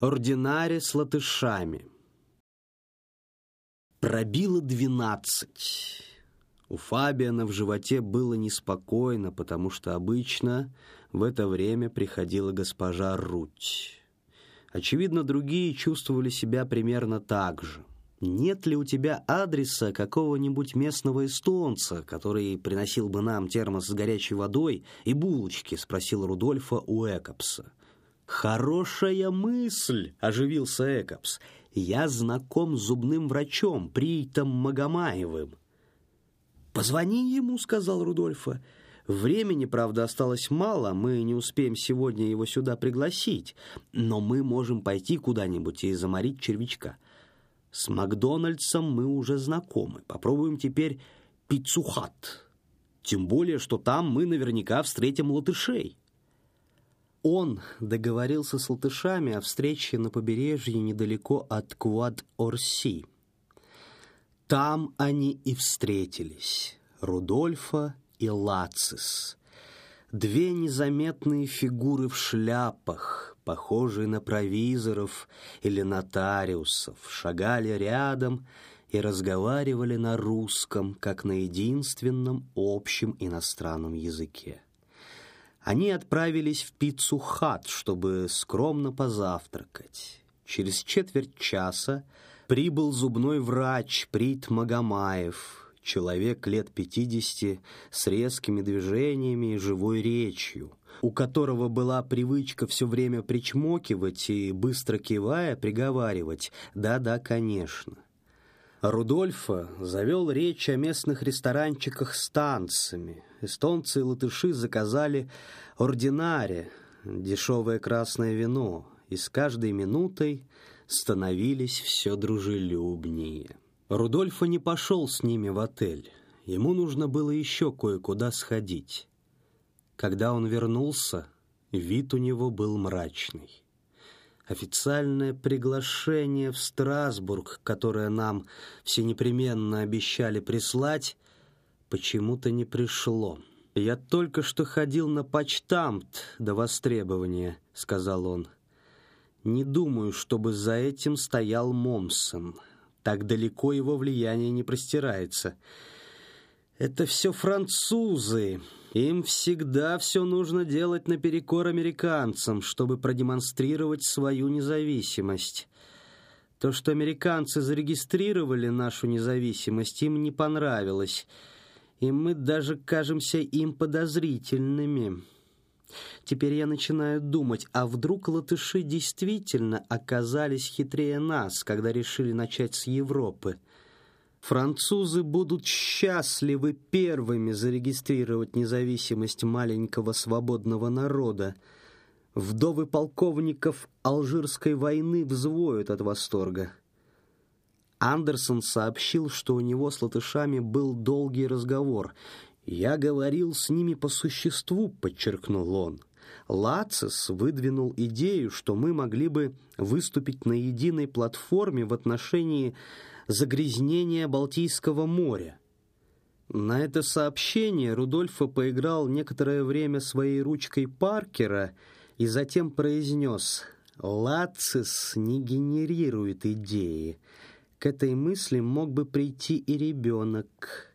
Ординаре с латышами. Пробило двенадцать. У Фабиана в животе было неспокойно, потому что обычно в это время приходила госпожа Руть. Очевидно, другие чувствовали себя примерно так же. «Нет ли у тебя адреса какого-нибудь местного эстонца, который приносил бы нам термос с горячей водой и булочки?» — спросил Рудольфа у Экопса. «Хорошая мысль!» — оживился Экопс. «Я знаком с зубным врачом, Приитом Магомаевым». «Позвони ему», — сказал Рудольфа. «Времени, правда, осталось мало, мы не успеем сегодня его сюда пригласить, но мы можем пойти куда-нибудь и заморить червячка. С Макдональдсом мы уже знакомы. Попробуем теперь пиццухат. Тем более, что там мы наверняка встретим латышей». Он договорился с латышами о встрече на побережье недалеко от Куад-Орси. Там они и встретились, Рудольфа и Лацис. Две незаметные фигуры в шляпах, похожие на провизоров или нотариусов, шагали рядом и разговаривали на русском, как на единственном общем иностранном языке. Они отправились в пиццу-хат, чтобы скромно позавтракать. Через четверть часа прибыл зубной врач Прит Магомаев, человек лет пятидесяти с резкими движениями и живой речью, у которого была привычка все время причмокивать и, быстро кивая, приговаривать «да-да, конечно». Рудольфа завел речь о местных ресторанчиках с танцами. Эстонцы и латыши заказали ординаре, дешевое красное вино, и с каждой минутой становились все дружелюбнее. Рудольфа не пошел с ними в отель. Ему нужно было еще кое-куда сходить. Когда он вернулся, вид у него был мрачный. Официальное приглашение в Страсбург, которое нам все непременно обещали прислать, почему-то не пришло. «Я только что ходил на почтамт до востребования», — сказал он. «Не думаю, чтобы за этим стоял Момсон. Так далеко его влияние не простирается. Это все французы, им всегда все нужно делать наперекор американцам, чтобы продемонстрировать свою независимость. То, что американцы зарегистрировали нашу независимость, им не понравилось, и мы даже кажемся им подозрительными. Теперь я начинаю думать, а вдруг латыши действительно оказались хитрее нас, когда решили начать с Европы? Французы будут счастливы первыми зарегистрировать независимость маленького свободного народа. Вдовы полковников Алжирской войны взвоют от восторга. Андерсон сообщил, что у него с латышами был долгий разговор. «Я говорил с ними по существу», — подчеркнул он. Лацис выдвинул идею, что мы могли бы выступить на единой платформе в отношении загрязнения Балтийского моря. На это сообщение Рудольфа поиграл некоторое время своей ручкой Паркера и затем произнес «Лацис не генерирует идеи. К этой мысли мог бы прийти и ребенок».